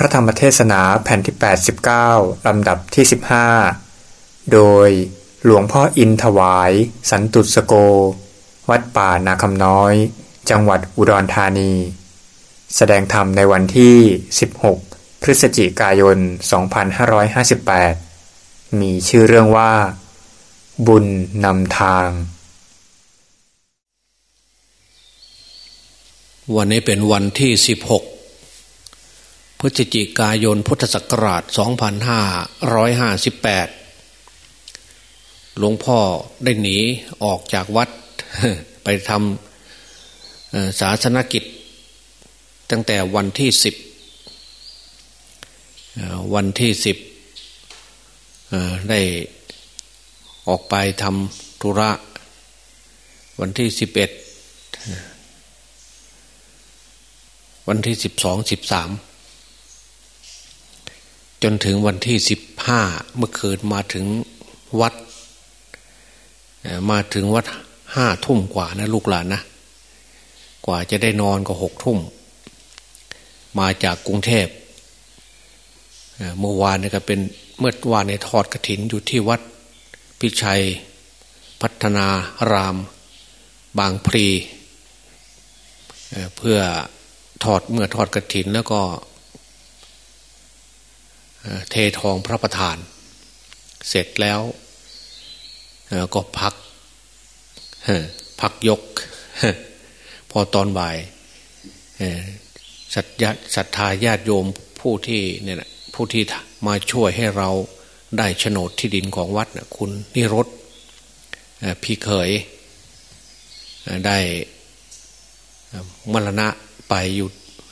พระธรรมเทศนาแผ่นที่ 89 ลำดับที่ 15 โดยหลวงพ่ออินถวาย สันตุสโก วัดป่านาคำน้อย จังหวัดอุดรธานี แสดงธรรมในวันที่ 16 พฤศจิกายน 2558 มีชื่อเรื่องว่า บุญนำทาง วันนี้เป็นวันที่ 16 พฤศจิกายนพุทธศักราช 2558 หลวงพ่อได้หนีออกจากวัดไปทำศาสนกิจ ตั้งแต่วันที่สิบวันที่สิบได้ออกไปทำธุระ วันที่สิบเอ็ดวันที่สิบสองสิบสาม จนถึงวันที่สิบห้าเมื่อคืนมาถึงวัด มาถึงวัดห้าทุ่มกว่านะลูกหลานนะกว่าจะได้นอนก็หกทุ่ม มาจากกรุงเทพเมื่อวานนี่ก็เป็นเมื่อวานในทอดกระถินอยู่ที่วัดพิชัย พัฒนาราม บางพลีเพื่อทอดเมื่อทอดกระถินแล้วก็ เททองพระประธาน เสร็จแล้วก็พักพักยก พอตอนบ่ายศรัทธาญาติโยมผู้ที่เนี่ยผู้ที่มาช่วยให้เราได้โฉนดที่ดินของวัดนะคุณนิรสพี่เคยได้มรณะไปอยู่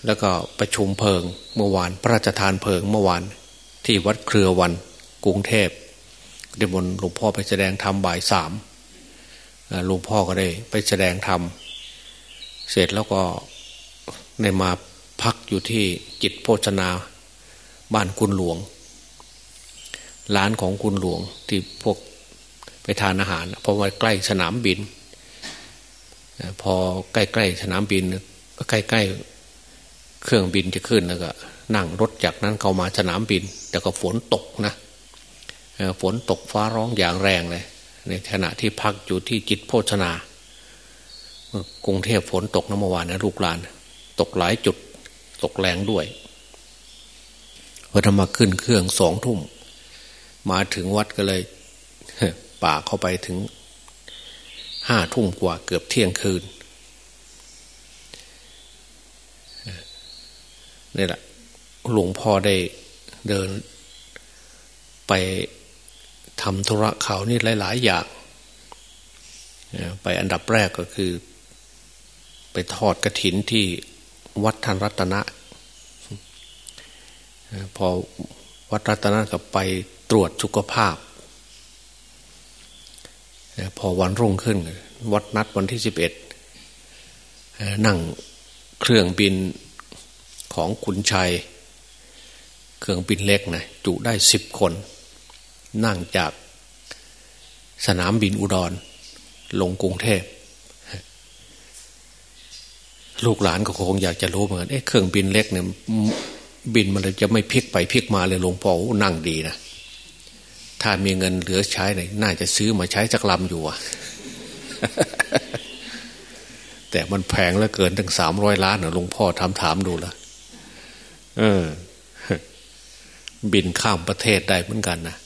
แล้วก็ประชุมเพลิงเมื่อวานพระราชทานเพลิงเมื่อวาน ที่วัดเครือวันกรุงเทพเดี๋ยวมนหลวงพ่อไปแสดงธรรมบ่ายสามหลวงพ่อก็ได้ไปแสดงธรรมเสร็จแล้วก็ในมาพักอยู่ที่จิตโภชนาบ้านคุณหลวง ร้านของคุณหลวงที่พวกไปทานอาหาร เพราะว่าใกล้สนามบิน พอใกล้ๆสนามบิน ก็ใกล้ๆ เครื่องบินจะขึ้นแล้วก็ นั่งรถจากนั้นเข้ามาสนามบิน แต่ก็ฝนตกนะฝนตกฟ้าร้องอย่างแรงเลย ในขณะที่พักอยู่ที่จิตโภชนากรุงเทพฝนตกน้ำเมื่อวานนะลูกหลาน ตกหลายจุด ตกแรงด้วยพอทำมาขึ้นเครื่องสองทุ่ม มาถึงวัดก็เลยป่าเข้าไปถึงห้าทุ่มกว่าเกือบเที่ยงคืน นี่แหละหลวงพ่อได้เดิน ไปทำธุระเขานี่หลาย ๆ อย่าง ไปอันดับแรกก็คือ ไปทอดกระถินที่วัดทันรัตนะ พอวัดรัตนะก็ไปตรวจสุขภาพ พอวันรุ่งขึ้น วัดนัดวันที่สิบเอ็ดนั่งเครื่องบิน ของขุนชัย เครื่องบินเล็กนะจุได้สิบคน นั่งจากสนามบินอุดร ลงกรุงเทพ ลูกหลานก็คงอยากจะรู้เหมือนกันเอ๊ะเครื่องบินเล็กเนี่ยบินมันจะไม่พลิกไปพลิกมาเลยหลวงพ่อนั่งดีนะถ้ามีเงินเหลือใช้เนี่ยน่าจะซื้อมาใช้จักลำอยู่อะแต่มันแพงแล้วเกินถึงสามร้อยล้านเนะหลวงพ่อทำถามดูละ เออ บินข้ามประเทศได้เหมือนกันนะ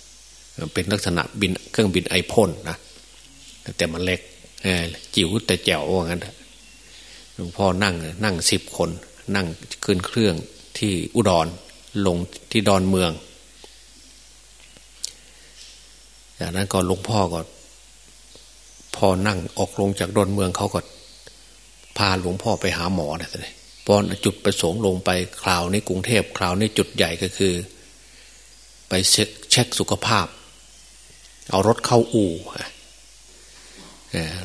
เป็นลักษณะบินเครื่องบินไอพ่นนะแต่มันเล็กจิ๋วแต่แจ๋วว่างั้นหลวงพ่อนั่งนั่งสิบคน นั่งขึ้นเครื่องที่อุดรลงที่ดอนเมืองจากนั้นก็หลวงพ่อก็พอนั่งออกลงจากดอนเมืองเขาก็พาหลวงพ่อไปหาหมอนะเลย พอจุดประสงค์ลงไปคราวในกรุงเทพคราวในจุดใหญ่ก็คือ ไปเช็คเช็คสุขภาพ เอารถเข้าอู่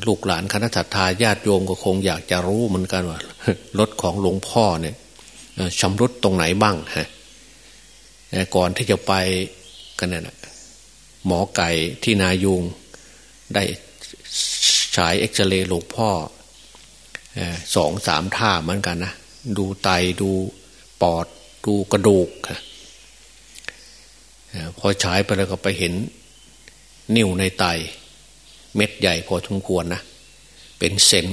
ลูกหลานคณะทาญาติโยมก็คงอยากจะรู้เหมือนกันว่ารถของหลวงพ่อเนี่ยชำรุดตรงไหนบ้างฮะก่อนที่จะไปกันเนี่ยหมอไก่ที่นายุงได้ฉายเอ็กซเรย์หลวงพ่อสองสามท่าเหมือนกันนะ ดูไตดูปอด ดูกระดูกพอฉายไปแล้วก็ไปเห็น นิ่วในไต เม็ดใหญ่พอสมควรนะ เป็นเซน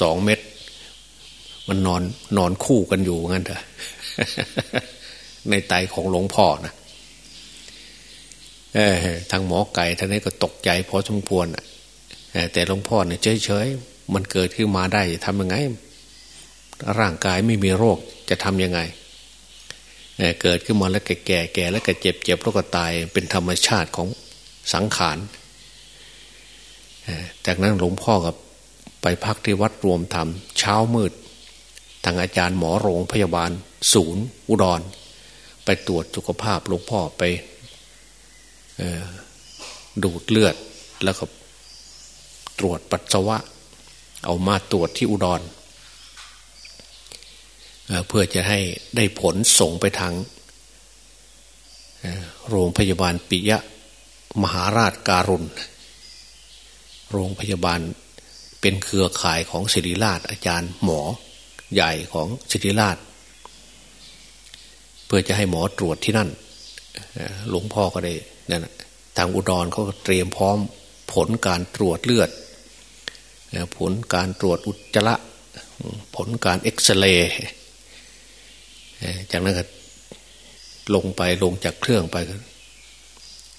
สองเม็ดมันนอนนอนคู่กันอยู่งั้นเถอะในไตของหลวงพ่อนะทางหมอไก่ท่านนี้ก็ตกใจพอสมควรแต่หลวงพ่อเนี่ยเฉยๆมันเกิดขึ้นมาได้ทำยังไง ร่างกายไม่มีโรคจะทำยังไงเกิดขึ้นมาแล้วแก่แก่แก่แล้วก็เจ็บเจ็บแล้วก็ตายเป็นธรรมชาติของสังขารจากนั้นหลวงพ่อกับไปพักที่วัดรวมธรรมเช้ามืดทางอาจารย์หมอโรงพยาบาล ศูนย์ อุดร ไปตรวจสุขภาพหลวงพ่อไปดูดเลือดแล้วก็ตรวจปัสสาวะ เอามาตรวจที่อุดร เพื่อจะให้ได้ผลส่งไปทางโรงพยาบาลปิยะมหาราชการุณ โรงพยาบาลเป็นเครือข่ายของศิริราชอาจารย์หมอใหญ่ของศิริราช เพื่อจะให้หมอตรวจที่นั่น หลวงพ่อก็ได้นั่นทางอุดรเขาก็เตรียมพร้อมผลการตรวจเลือด ผลการตรวจอุจจาระผลการเอ็กซเรย์ จากนั้นก็ลงไปลงจากเครื่องไป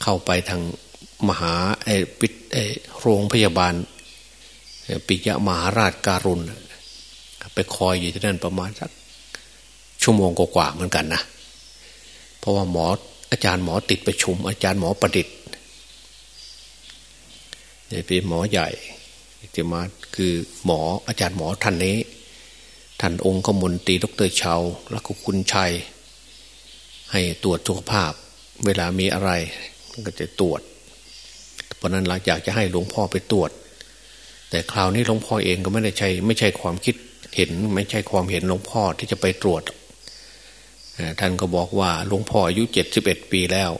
เข้าไปทางมหาไอ้ปิดไอ้โรงพยาบาลปิยะมหาราชการุณไปคอยอยู่ที่นั่นประมาณสักชั่วโมงกว่าเหมือนกันนะเพราะว่าหมออาจารย์หมอติดประชุม อาจารย์หมอประดิษฐ์เนี่ยเป็นหมอใหญ่จะมาคือหมออาจารย์หมอท่านนี้ ท่านองค์ขมนตรีดรเชาแล้วก็คุณชัย ให้ตรวจสุขภาพ เวลามีอะไรก็จะตรวจ เพราะนั้นเราอยากจะให้หลวงพ่อไปตรวจ แต่คราวนี้หลวงพ่อเองก็ไม่ได้ใช่ไม่ใช่ความคิดเห็นไม่ใช่ความเห็นหลวงพ่อที่จะไปตรวจ ท่านก็บอกว่าหลวงพ่ออายุเจ็ดสิบเอ็ดปีแล้ว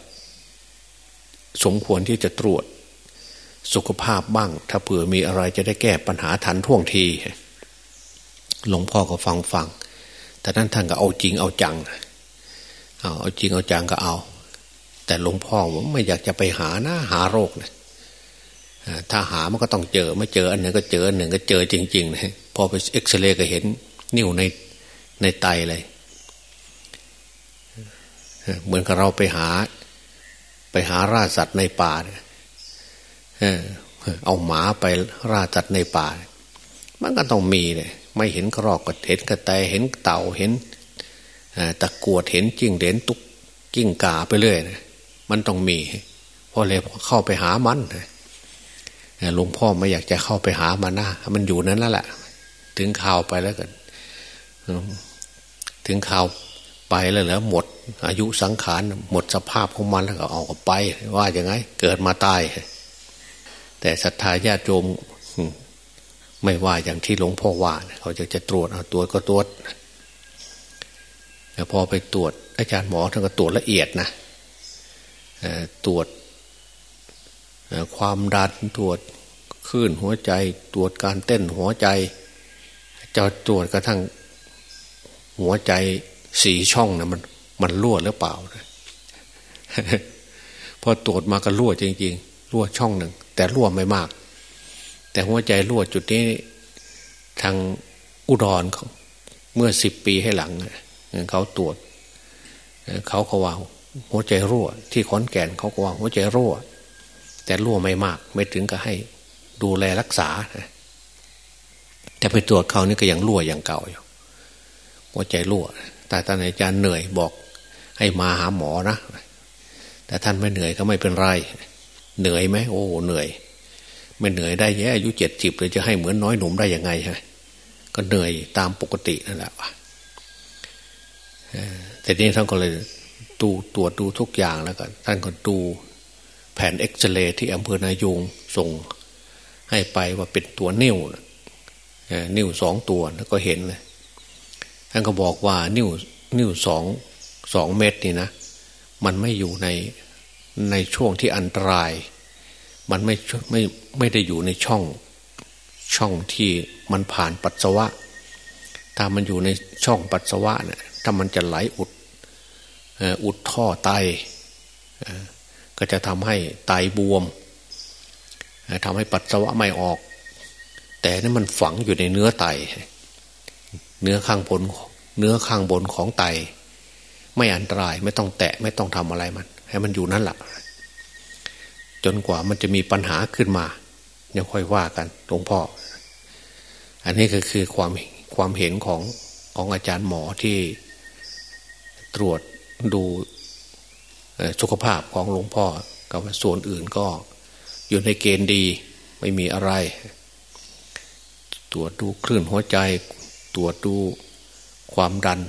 สมควรที่จะตรวจ สุขภาพบ้าง ถ้าเผื่อมีอะไรจะได้แก้ปัญหาทันท่วงที หลวงพ่อก็ฟังฟัง แต่นั้นท่านก็เอาจริงเอาจังเอาเอาจริงเอาจังก็เอา แต่หลวงพ่อว่าไม่อยากจะไปหานะหาโรคนะถ้าหามันก็ต้องเจอไม่เจออันหนึ่งก็เจออันหนึ่งก็เจอจริงๆนะพอไปเอ็กซเรย์ก็เห็น นิ่วในในไตเลย เหมือนกับเราไปหา ไปหาราสัตว์ในป่า เอาหมาไปราสัตว์ในป่า มันก็ต้องมีเลยไม่เห็นกระรอกก็เห็นกระแตเห็นเต่าเห็นตะกวดเห็นจิ้งเด่นตุกกิ้งกาไปเรื่อยนะมันต้องมีเพราะเลยเข้าไปหามันหลวงพ่อไม่อยากจะเข้าไปหามันนะมันอยู่นั้นแล้วแหละถึงข่าวไปแล้วกันถึงข่าวไปแล้วเหรอหมด อายุสังขารหมดสภาพของมันแล้วก็เอาไป ว่าอย่างไง เกิดมาตาย แต่ศรัทธาญาติโยม ไม่ว่าอย่างที่หลวงพ่อว่าเขาจะจะตรวจเอาตรวจก็ตรวจแต่พอไปตรวจ อาจารย์หมอท่านก็ตรวจละเอียดนะตรวจความดันตรวจคลื่นหัวใจตรวจการเต้นหัวใจจะตรวจกระทั่งหัวใจสีช่องนะมันมันรั่วหรือเปล่านะพอตรวจมาก็รั่วจริง ๆ รั่วช่องหนึ่ง แต่รั่วไม่มาก แต่หัวใจรั่วจุดนี้ทางอุดรเมื่อสิบปีให้หลังเขาตรวจเขาเขาว่าหัวใจรั่ว ที่ขอนแก่นเขาก็ว่าหัวใจรั่ว แต่รั่วไม่มาก ไม่ถึงกับให้ดูแลรักษาแต่ไปตรวจเขานี่ก็ยังรั่วอย่างเก่าอยู่หัวใจรั่ว แต่ท่านอาจารย์เหนื่อยบอก ให้มาหาหมอนะแต่ท่านไม่เหนื่อยก็ไม่เป็นไร เหนื่อยไหมโอ้เหนื่อย ไม่เหนื่อยได้แย่อายุเจ็ดสิบเลยจะให้เหมือนน้อยหนุ่มได้ยังไงฮะก็เหนื่อยตามปกตินั่นแหละวะแต่นี้ท่านก็เลยดูตรวจดูทุกอย่างแล้วก็ท่านก็ดูแผนเอ็กซเรย์ที่อำเภอนายูงส่งให้ไปว่าเป็นตัวนิ้วนิ้วสองตัวแล้วก็เห็นเลยท่านก็บอกว่านิ้วนิ้วสองสองเม็ดนี่นะ มันไม่อยู่ในในช่วงที่อันตราย มันไม่ไม่ ไม่ได้อยู่ในช่องช่องที่มันผ่านปัสสาวะ ถ้ามันอยู่ในช่องปัสสาวะเนี่ยถ้ามันจะไหลอุดอุดท่อไตก็จะทำให้ไตบวมทำให้ปัสสาวะไม่ออก แต่นี่มันฝังอยู่ในเนื้อไต เนื้อข้างบนเนื้อข้างบนของไต ไม่อันตรายไม่ต้องแตะไม่ต้องทำอะไรมัน ให้มันอยู่นั่นแหละจนกว่ามันจะมีปัญหาขึ้นมา ยังค่อยว่ากันหลวงพ่อ อันนี้ก็คือความความเห็นของของอาจารย์หมอที่ตรวจดูสุขภาพของหลวงพ่อกับส่วนอื่นก็อยู่ในเกณฑ์ดีไม่มีอะไร ตรวจดูคลื่นหัวใจ ตรวจดูความดัน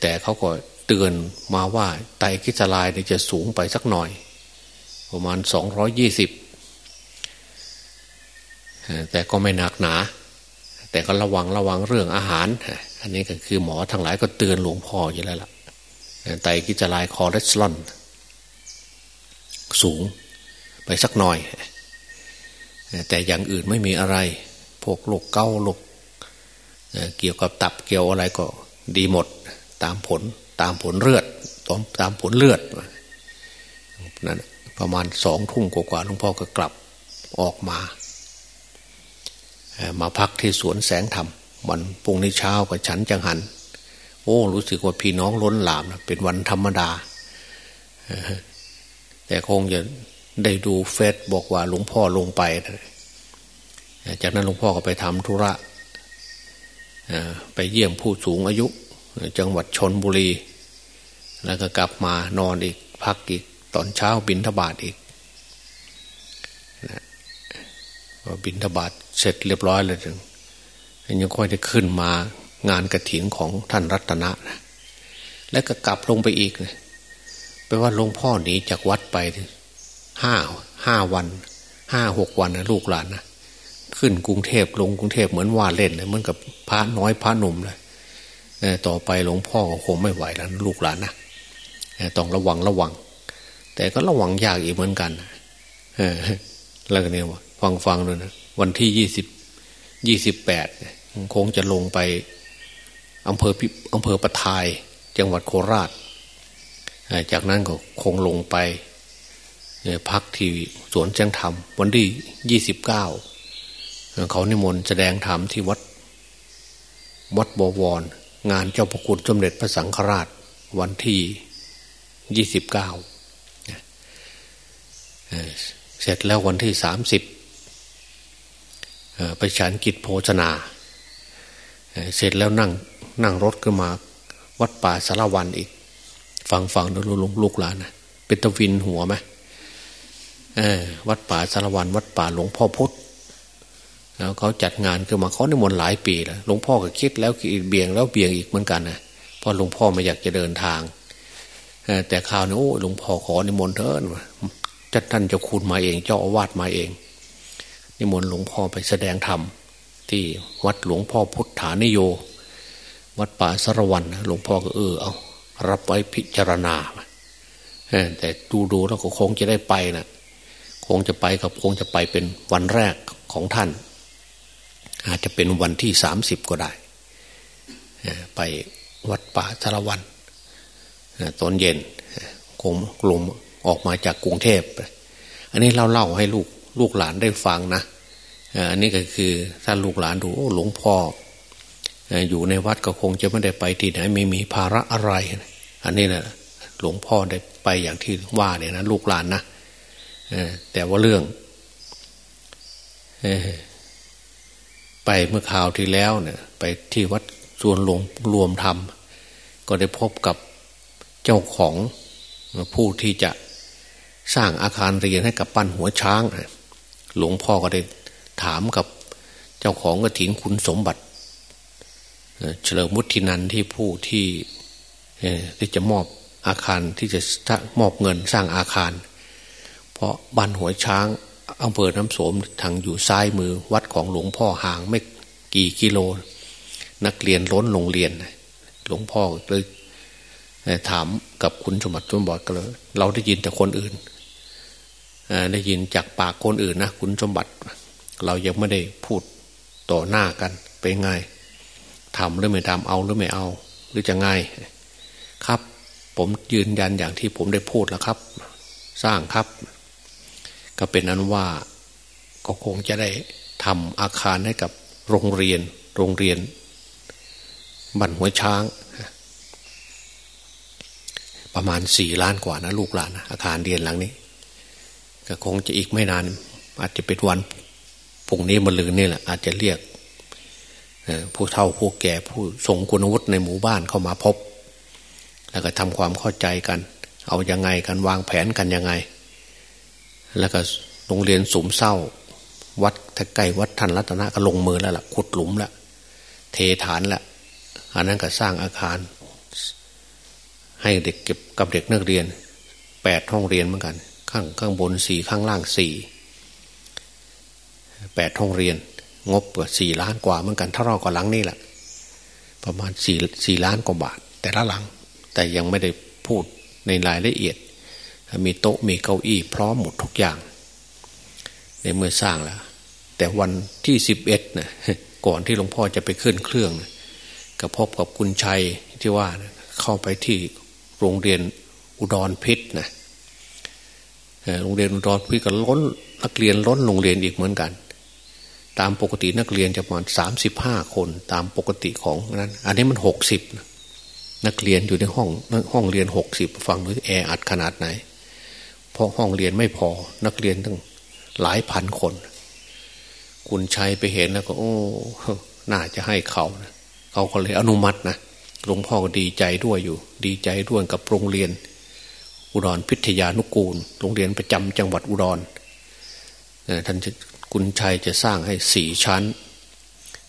แต่เขาก็เตือนมาว่าไตกิจลายจะสูงไปสักหน่อย ประมาณสองร้อยยี่สิบ แต่ก็ไม่หนักหนา แต่ก็ระวังระวังเรื่องอาหาร อันนี้ก็คือหมอทั้งหลายก็เตือนหลวงพ่ออยู่แล้วล่ะไตรกลีเซอไรด์คอเลสเตอรอลสูงไปสักหน่อย แต่อย่างอื่นไม่มีอะไร พวกโรคเกาต์โรคเกี่ยวกับตับเกี่ยวอะไรก็ดีหมด ตามผลตามผลเลือดตามผลเลือดนั่นประมาณสองทุ่มกว่าหลวงพ่อก็กลับออกมา มาพักที่สวนแสงธรรมวันปุ่งในเช้ากับฉันจังหัน โอ้ รู้สึกว่าพี่น้องล้นหลามนะเป็นวันธรรมดา แต่คงจะได้ดูเฟซบอกว่าหลวงพ่อลงไป จากนั้นหลวงพ่อก็ไปทำธุระไปเยี่ยมผู้สูงอายุ จังหวัดชนบุรี แล้วก็กลับมานอนอีกพักอีก ตอนเช้าบินทบาทอีก บินทบาทเสร็จเรียบร้อยเลยถึงยังค่อยจะขึ้นมางานกระถินของท่านรัตนะนะแล้วก็กลับลงไปอีกนะแปลว่าหลวงพ่อหนีจากวัดไปห้าห้าวันห้าหกวันนะลูกหลานนะขึ้นกรุงเทพลงกรุงเทพเหมือนว่าเล่นเลยเหมือนกับพระน้อยพระหนุ่มเลยต่อไปหลวงพ่อคงไม่ไหวแล้วลูกหลานนะต้องระวังระวัง แต่ก็ระวังยากอีกเหมือนกันแล้วก็เนี่ยว่า ฟังฟังเลยนะวันที่ยี่สิบยี่สิบแปดคงจะลงไปอำเภออำเภอปะทายจังหวัดโคราช จากนั้นก็คงลงไปพักที่สวนแจ้งธรรม วันที่ยี่สิบเก้าเขานิมนต์แสดงธรรมที่วัดวัดบวร งานเจ้าพระคุณสมเด็จพระสังฆราช วันที่ยี่สิบเก้าเสร็จแล้ววันที่สามสิบ ไปฉันกิจโภชนา เสร็จแล้วนั่งนั่งรถขึ้นมาวัดป่าสารวันอีก ฟังฟังดูลุงลูกหลานนะเป็นตะวินหัวไหมวัดป่าสารวัน วัดป่าหลวงพ่อพุธแล้วเขาจัดงานขึ้นมาเขาในมนหลายปีแล้วหลวงพ่อก็คิดแล้วเบี่ยงแล้วเบี่ยงอีกเหมือนกันนะเพราะหลวงพ่อไม่อยากจะเดินทางแต่ข่าวนี้โอ้หลวงพ่อขอในมนเถิดจัดท่านจ้าคุณมาเอง เจ้าอาวาสมาเอง นิมนต์หลวงพ่อไปแสดงธรรม ที่วัดหลวงพ่อพุทธานิโย วัดป่าสรวันหลวงพ่อก็เออเอารับไว้พิจารณาแต่ดูดูแล้วก็คงจะได้ไปนะคงจะไปกับคงจะไปเป็นวันแรกของท่าน อาจจะเป็นวันที่สามสิบก็ได้ ไปวัดป่าสารวันตอนเย็นคงกลุ่มออกมาจากกรุงเทพ อันนี้เราเล่าให้ลูก ลูกหลานได้ฟังนะอันนี้ก็คือถ้าลูกหลานดูหลวงพ่ออยู่ในวัดก็คงจะไม่ได้ไปที่ไหนไม่มีภาระอะไร อันนี้แหละหลวงพ่อได้ไปอย่างที่ว่าเนี่ยนะลูกหลานนะแต่ว่าเรื่องไปเมื่อข่าวที่แล้วเนี่ย ไปที่วัดส่วนหลวงรวมธรรม ก็ได้พบกับเจ้าของผู้ที่จะสร้างอาคารเรียนให้กับปั้นหัวช้าง หลวงพ่อก็ได้ถามกับเจ้าของกระถินคุณสมบัติเฉลิมมุทินันที่ผู้ที่ที่จะมอบอาคารที่จะมอบเงินสร้างอาคาร เพราะบ้านหัวช้างอำเภอน้ำโสมทางอยู่ซ้ายมือวัดของหลวงพ่อห่างไม่กี่กิโล นักเรียนล้นโรงเรียน หลวงพ่อเลยถามกับคุณสมบัติสมบัติก็เลยเราได้ยินแต่คนอื่น ได้ยินจากปากคนอื่นนะคุณสมบัติ เรายังไม่ได้พูดต่อหน้ากันเป็นไงทำหรือไม่ทำเอาหรือไม่เอา หรือจะไงครับ ผมยืนยันอย่างที่ผมได้พูดแล้วครับ สร้างครับ ก็เป็นนั้นว่าก็คงจะได้ทำอาคารให้กับโรงเรียน โรงเรียนบันหัวช้าง ประมาณสี่ล้านกว่านะลูกหลานนะอาคารเรียนหลังนี้ ก็คงจะอีกไม่นาน อาจจะเป็นวันพุ่งนี้มะลืนนี่แหละ อาจจะเรียกผู้เฒ่าผู้แก่ผู้ทรงคุณวุฒิในหมู่บ้านเข้ามาพบ แล้วก็ทำความเข้าใจกัน เอาอยัางไงกันวางแผนกันยังไง แล้วก็โรงเรียนสมเศร้า วัดถ้าใกล้วัดทันรัตนะก็ลงมือแล้วล่ะขุดหลุมแล้วเทฐานแล้วอันนั้นก็สร้างอาคาร ให้เด็กเก็บกับเด็กนักเรียนแปดห้องเรียนเหมือนกัน ข้างข้างบนสี่ข้างล่างสี่แปดห้องเรียน งบก็สี่ล้านกว่าเหมือนกันถ้าเราก็หลังนี่แหละ ประมาณสี่สี่ล้านกว่าบาท แต่ละหลัง แต่ยังไม่ได้พูดในรายละเอียด มีโต๊ะมีเก้าอี้พร้อมหมดทุกอย่าง ในเมื่อสร้างแล้ว แต่วันที่สิบเอ็ดนะก่อนที่หลวงพ่อจะไปขึ้นเครื่องนะก็พบกับคุณชัยที่ว่าเข้าไปที่โรงเรียนอุดรพิษนะ โรงเรียนอุดรพิษก็ล้นนักเรียนล้นโรงเรียนอีกเหมือนกัน ตามปกตินักเรียนจะประมาณสามสิบห้าคนตามปกติของนั้น อันนี้มันหกสิบนักเรียนอยู่ในห้องห้องเรียนหกสิบฟังดูแออัดขนาดไหน เพราะห้องเรียนไม่พอนักเรียนตั้งหลายพันคน คุณชัยไปเห็นแล้วก็โอ้น่าจะให้เขานะเขาก็เลยอนุมัตินะหลวงพ่อก็ดีใจด้วยอยู่ ดีใจด้วยกับโรงเรียน อุดรพิทยานุกูล โรงเรียนประจำจังหวัดอุดรท่านกุณชัยจะสร้างให้สี่ชั้น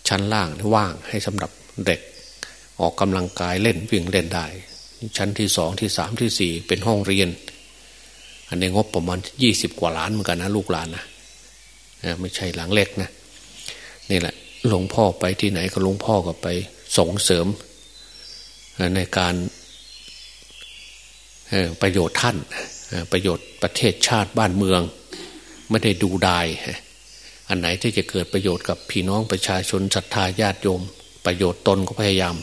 ชั้นล่างว่างให้สำหรับเด็ก ออกกำลังกายเล่นวิ่งเล่นได้ ชั้นที่สองที่สามที่สี่เป็นห้องเรียน อันนี้งบประมาณยี่สิบกว่าล้านเหมือนกันนะลูกหลานนะไม่ใช่หลังเล็กนะนี่แหละหลวงพ่อไปที่ไหนก็หลวงพ่อก็ไปส่งเสริมในการ ประโยชน์ท่านประโยชน์ประเทศชาติบ้านเมือง ไม่ได้ดูดาย อันไหนที่จะเกิดประโยชน์กับพี่น้องประชาชนศรัทธาญาติโยม ประโยชน์ตนก็พยายาม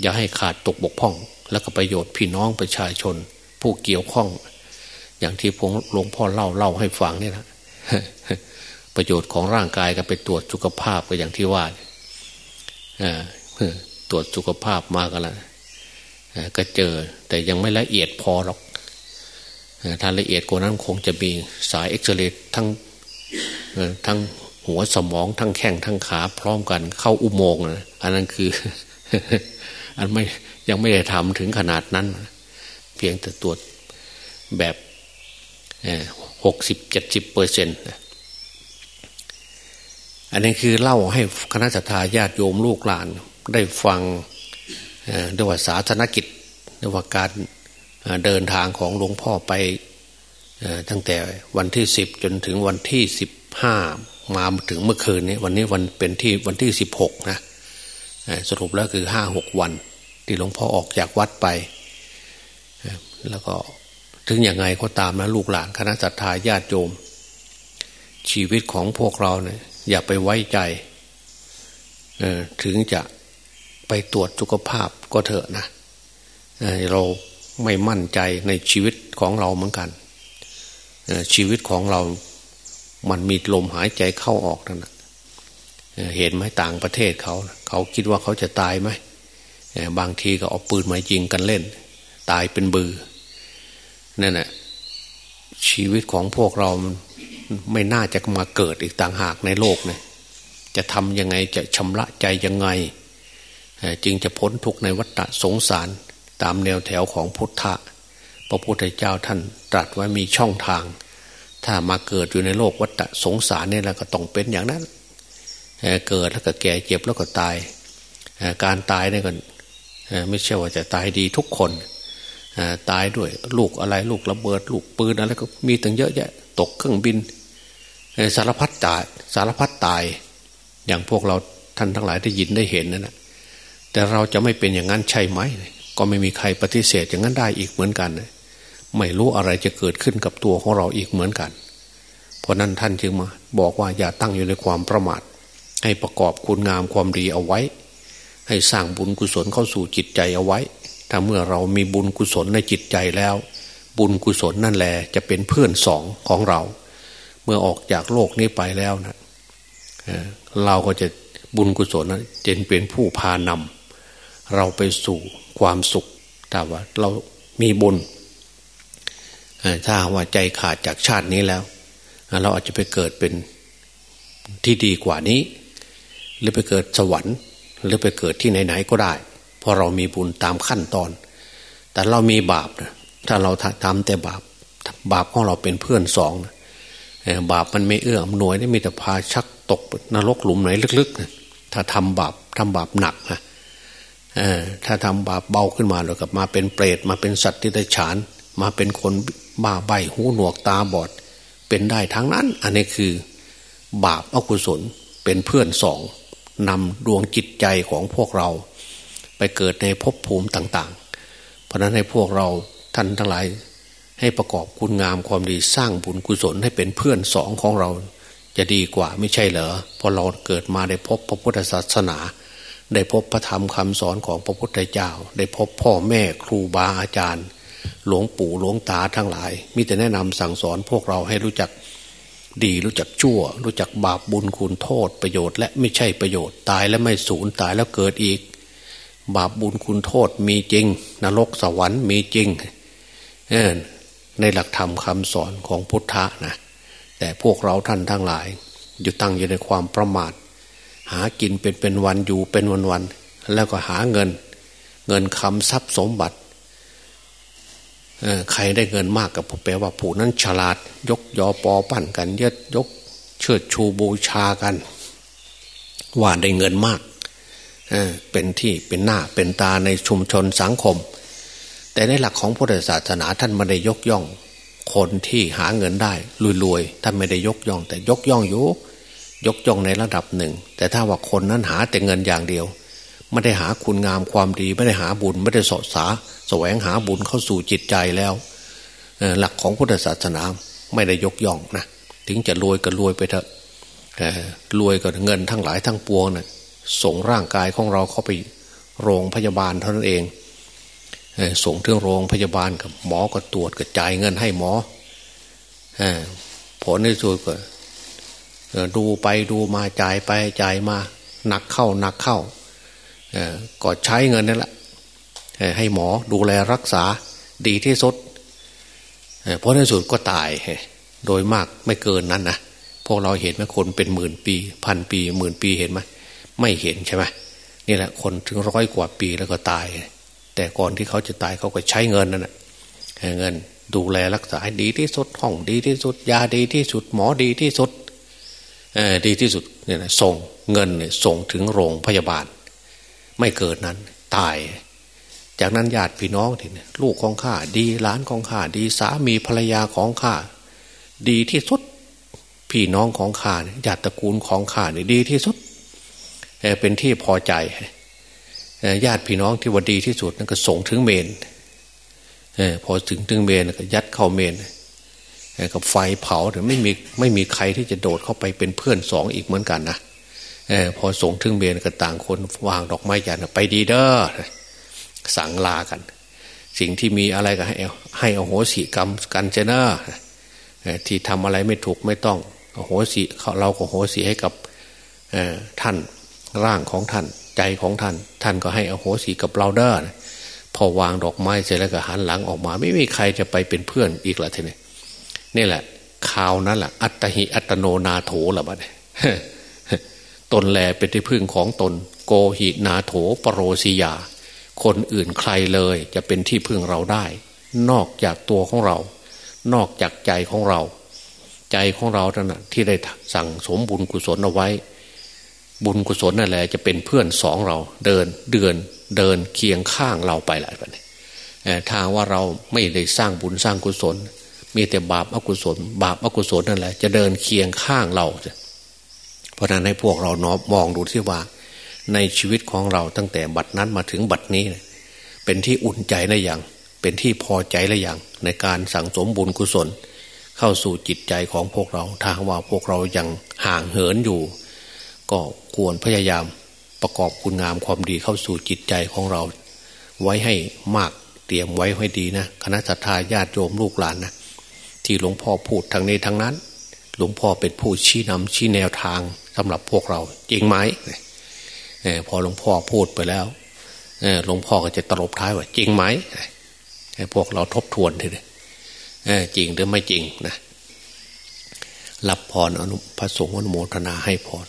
อย่าให้ขาดตกบกพร่อง แล้วก็ประโยชน์พี่น้องประชาชน ผู้เกี่ยวข้อง อย่างที่พงหลวงพ่อเล่าเล่าให้ฟังนี่นะประโยชน์ของร่างกายก็ไปตรวจสุขภาพก็อย่างที่ว่าตรวจสุขภาพมากันแล้ว ก็เจอแต่ยังไม่ละเอียดพอหรอกถ้าละเอียดกว่านั้นคงจะมีสายเอ็กซเรย์ทั้งทั้งหัวสมองทั้งแข้งทั้งขาพร้อมกันเข้าอุโมงค์นะอันนั้นคือ อันไม่ยังไม่ได้ทำถึงขนาดนั้น เพียงแต่ตรวจแบบหกสิบเจ็ดสิบเปอร์เซ็นต์อันนี้คือเล่าให้คณะสัตยาญาติโยมลูกหลานได้ฟัง เรื่องว่าสาธารณกิจเรื่องว่าการเดินทางของหลวงพ่อไปตั้งแต่วันที่สิบจนถึงวันที่สิบห้ามาถึงเมื่อคืนนี้วันนี้วันเป็นที่วันที่สิบหกนะสรุปแล้วคือห้าหกวัน ที่หลวงพ่อออกจากวัดไป แล้วก็ถึงอย่างไงก็ตามนะลูกหลานคณะสัตยาญาติโยม ชีวิตของพวกเราเนี่ยอย่าไปไว้ใจถึงจะ ไปตรวจสุขภาพก็เถอะนะเราไม่มั่นใจในชีวิตของเราเหมือนกันชีวิตของเรา มันมีลมหายใจเข้าออกนั่นเห็นไหมต่างประเทศเขา เขาคิดว่าเขาจะตายไหมบางทีก็เอาปืนมายิงกันเล่น ตายเป็นบือนั่นแหะชีวิตของพวกเราไม่น่าจะมาเกิดอีกต่างหากในโลกเนี่ยจะทำยังไงจะชำระใจยังไง จึงจะพ้นทุกในวัฏสงสารตามแนวแถวของพุทธะพระพุทธเจ้าท่านตรัสไว้มีช่องทาง ถ้ามาเกิดอยู่ในโลกวัฏสงสารเนี่ยแล้วก็ต้องเป็นอย่างนั้นเกิดแล้วก็แก่เจ็บแล้วก็ตาย การตายเนี่ยก็ไม่ใช่ว่าจะตายดีทุกคนตายด้วยลูกอะไรลูกระเบิด ลูกปืนอะไรก็มีตั้งเยอะแยะ ตกเครื่องบินสารพัดตายสารพัดตาย อย่างพวกเราท่านทั้งหลายได้ยินได้เห็นนั่นแหละ แต่เราจะไม่เป็นอย่างนั้นใช่ไหม ก็ไม่มีใครปฏิเสธอย่างนั้นได้อีกเหมือนกันไม่รู้อะไรจะเกิดขึ้นกับตัวของเราอีกเหมือนกัน เพราะนั้นท่านจึงมา บอกว่าอย่าตั้งอยู่ในความประมาท ให้ประกอบคุณงามความดีเอาไว้ ให้สร้างบุญกุศลเข้าสู่จิตใจเอาไว้ ถ้าเมื่อเรามีบุญกุศลในจิตใจแล้ว บุญกุศลนั่นแหละจะเป็นเพื่อนสองของเรา เมื่อออกจากโลกนี้ไปแล้วนะเราก็จะบุญกุศลนะจะเป็นผู้พานำ เราไปสู่ความสุขแต่ว่าเรามีบุญถ้าว่าใจขาดจากชาตินี้แล้ว เราอาจจะไปเกิดเป็นที่ดีกว่านี้ หรือไปเกิดสวรรค์ หรือไปเกิดที่ไหนๆก็ได้เพราะเรามีบุญตามขั้นตอน แต่เรามีบาปนะถ้าเราทำแต่บาป บาปของเราเป็นเพื่อนสองนะบาปมันไม่เอื้อมหน่วยนี่มีแต่พาชักตกนรกหลุมไหนลึกๆนะถ้าทำบาปทำบาปหนักนะ ถ้าทำบาปเบาขึ้นมาแล้วกับมาเป็นเปรตมาเป็นสัตว์ที่ได้ฉาน มาเป็นคนบ้าใบหูหนวกตาบอด เป็นได้ทั้งนั้น อันนี้คือบาปอกุศลเป็นเพื่อนสองนำดวงจิตใจของพวกเรา ไปเกิดในภพภูมิต่าง ๆ เพราะนั้นให้พวกเราท่านทั้งหลาย ให้ประกอบคุณงามความดีสร้างบุญกุศลให้เป็นเพื่อนสองของเรา จะดีกว่าไม่ใช่เหรอพอเราเกิดมาได้พบพระพุทธศาสนา ได้พบพระธรรมคำสอนของพระพุทธเจ้า ได้พบพ่อแม่ครูบาอาจารย์ หลวงปู่หลวงตาทั้งหลาย มิแต่แนะนำสั่งสอนพวกเราให้รู้จักดีรู้จักชั่ว รู้จักบาปบุญคุณโทษประโยชน์ และไม่ใช่ประโยชน์ตายแล้วไม่สูญตายแล้วเกิดอีก บาปบุญคุณโทษมีจริง นรกสวรรค์มีจริงในหลักธรรมคำสอนของพุทธะนะแต่พวกเราท่านทั้งหลาย อยู่ตั้งอยู่ในความประมาท หากินเป็นเป็นวันอยู่เป็นวันวันแล้วก็หาเงิน เงินคำทรัพย์สมบัติใครได้เงินมากกับแปลว่าผู้นั้นฉลาด ยกยอปอปั่นกันยดยกเชิดชูบูชากัน ว่าได้เงินมากเป็นที่เป็นหน้าเป็นตาในชุมชนสังคม แต่ในหลักของพุทธศาสนาท่านไม่ได้ยกย่อง คนที่หาเงินได้รวยๆท่านไม่ได้ยกย่อง แต่ยกย่องอยู่ ยกย่องในระดับหนึ่ง แต่ถ้าว่าคนนั้นหาแต่เงินอย่างเดียว ไม่ได้หาคุณงามความดี ไม่ได้หาบุญ ไม่ได้สดสาแสวงหาบุญเข้าสู่จิตใจแล้วหลักของพุทธศาสนาไม่ได้ยกย่องนะถึงจะรวยก็รวยไปเถอะรวยก็เงินทั้งหลายทั้งปวงนะ่ะส่งร่างกายของเราเข้าไปโรงพยาบาลเท่านั้นเองส่งถึงโรงพยาบาลกับหมอก็ตรวจก็จ่ายเงินให้หมอผลในสุดก็ ดูไปดูมาจ่ายไปจ่ายมาหนักเข้าหนักเข้าก็ใช้เงินนั่นแหละให้หมอดูแลรักษาดีที่สุดเพราะในสุดก็ตาย โดยมากไม่เกินนั้นนะพวกเราเห็นไหมคนเป็นหมื่นปีพันปีหมื่นปีเห็นไหมไม่เห็นใช่ไหมนี่แหละ คนถึงร้อยกว่าปีแล้วก็ตาย แต่ก่อนที่เขาจะตายเขาก็ใช้เงินนั่นแหละเงินดูแลรักษาดีที่สุดห้องดีที่สุด ยาดีที่สุด หมอดีที่สุด ดีที่สุดเนี่ยนะส่งเงินเนี่ยส่งถึงโรงพยาบาล ไม่เกิดนั้นตาย จากนั้นญาติพี่น้องทีนี้ลูกของข้าดีหลานของข้าดีสามีภรรยาของข้าดีที่สุดพี่น้องของข้าญาติตระกูลของข้าเนี่ยดีที่สุดเป็นที่พอใจญาติพี่น้องที่ว่าดีที่สุดนั่นก็ส่งถึงเมนพอถึงถึงเมนก็ยัดเข้าเมน กับไฟเผาแต่ไม่มีไม่มีใครที่จะโดดเข้าไปเป็นเพื่อนสองอีกเหมือนกันนะพอส่งถึงเมนก็ต่างคนวางดอกไม้ยันไปดีเด้อสั่งลากัน สิ่งที่มีอะไรก็ให้ให้อโหสิกรรมกันเจเนอร์ที่ทำอะไรไม่ถูกไม่ต้องอโหสิเราก็โหสิให้กับท่านร่างของท่านใจของท่าน ท่านก็ให้อโหสิกับเราเด้อพอวางดอกไม้เสร็จแล้วก็หันหลังออกมา ไม่มีใครจะไปเป็นเพื่อนอีกละทีนี้ นี่แหละข่าวนั้นแหละอัตหิอัตโนนาโถละบ้านี่ตนแลเป็นที่พึ่งของตน โกหินาโถปรโรสิยา คนอื่นใครเลยจะเป็นที่พึ่งเราได้ นอกจากตัวของเรา นอกจากใจของเรา ใจของเราท่านที่ได้สั่งสมบุญกุศลเอาไว้ บุญกุศลนั่นแหละจะเป็นเพื่อนสองเรา เดินเดือนเดินเคียงข้างเราไปหลายวันทางว่าเราไม่ได้สร้างบุญสร้างกุศล มีแต่บาปอกุศล บาปอกุศลนั่นแหละ จะเดินเคียงข้างเรา เพราะนั้นให้พวกเรานอบมองดูที่ว่า ในชีวิตของเราตั้งแต่บัดนั้นมาถึงบัดนี้ เป็นที่อุ่นใจและอย่างเป็นที่พอใจและอย่างในการสั่งสมบุญกุศล เข้าสู่จิตใจของพวกเรา ถ้าว่าพวกเรายังห่างเหินอยู่ ก็ควรพยายามประกอบคุณงามความดีเข้าสู่จิตใจของเรา ไว้ให้มากเตรียมไว้ให้ดีนะคณะสัตยาญาติโยมลูกหลานนะ ที่หลวงพ่อพูดทางนี้ทางนั้น หลวงพ่อเป็นผู้ชี้นำชี้แนวทางสำหรับพวกเราจริงไหมพอหลวงพ่อพูดไปแล้วหลวงพ่อก็จะตลบท้ายว่า จริงไหมพวกเราทบทวนทีเดียจริงหรือไม่จริงนะรับพรอนุพระสงฆ์อนุโมทนาให้พร